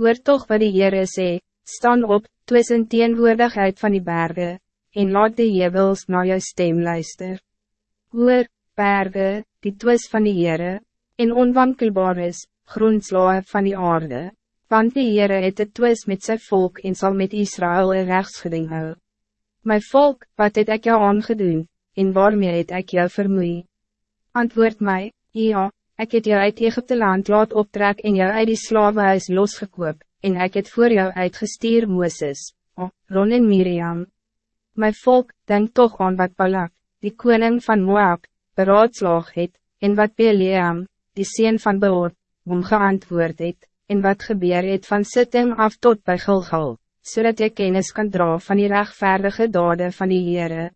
Hoor toch wat die Heere sê, staan op, twis in teenwoordigheid van die bergen, en laat die jebels naar jou stem luister. Hoor, bergen, die twis van die Heere, en onwankelbaar is, grondslae van die aarde, want die Heere het het twis met zijn volk en zal met Israël een rechtsgeding hou. My volk, wat het ek jou aangedoen, en waarmee het ek jou vermoei? Antwoord mij, ja, ik het jou uit Egypte land laat optrek en jou uit die slavenhuis losgekoop, en ik het voor jou uitgestuur Mooses, oh, Ron en Miriam. My volk, denk toch aan wat Balak, die koning van Moab, beraadslaag het, en wat Beleam, die sien van Beor, om geantwoord het, en wat gebeur het van Sittim af tot bij Gilgal, zodat so je kennis kan dra van die rechtvaardige dade van die Heere.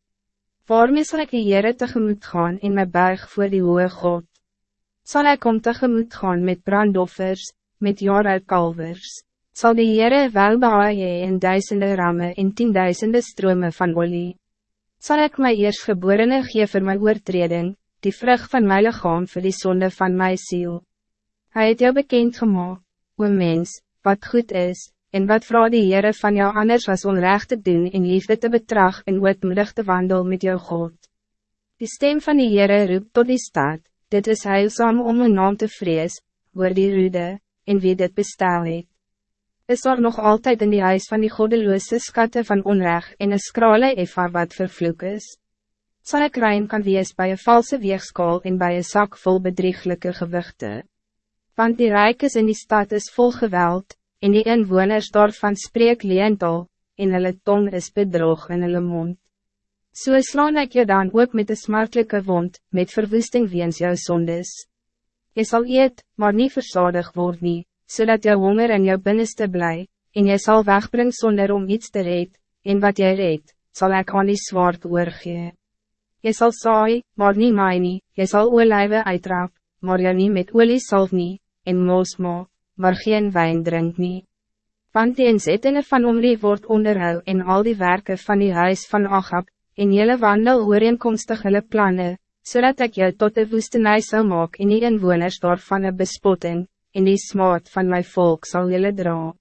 Waarmee zal ik die Heere tegemoet gaan in mijn buig voor die hoge God? Zal ik om tegemoet gaan met brandoffers, met kalvers? Zal de Heere wel behaie in duizenden rammen in tienduizenden stromen van olie? Zal ik mijn eerstgeborene gee voor mijn oortreding, die vrucht van mijn lichaam voor die zonde van mijn ziel? Hij het jou bekend gemaakt, o mens, wat goed is, en wat vrouw die Heere van jou anders was onrecht te doen in liefde te betrag en ootmoedig te wandel met jou God? Die stem van die Heere roep tot die stad, dit is heilzaam om een naam te vrees, hoor die rude, en wie dit bestel het. Is er nog altijd in die huis van die goddeloze skatte van onrecht en een skrale eva wat vervloek is? Zal ik rein kan wees bij een valse weegskool en bij een zak vol bedrieglijke gewichten? Want die rijkes in die stad is vol geweld, en die inwoners daarvan spreek leental, en hulle tong is bedrog in hulle mond. So slaan ek jou dan ook met een smartelijke wond, met verwoesting weens jou sondes. Je zal eet, maar niet verzadig worden, nie, zodat jou honger in jou binnenste blij, en jy zal wegbring zonder om iets te reed, en wat jy reed, zal ik aan die zwaard oorgee. Jy sal saai, maar niet maai nie, jy sal olijwe uitrap, maar jy nie met olie salf nie, en moos maak, maar geen wijn drink nie. Want die inzettene van Omri word onderhou en al die werken van die huis van Agab, en jylle wandel ooreenkomstig hulle plannen, zodat ik jou tot de woestenij zal maken en die inwoners daarvan een bespotting, en die smaad van mijn volk zal jullie dragen.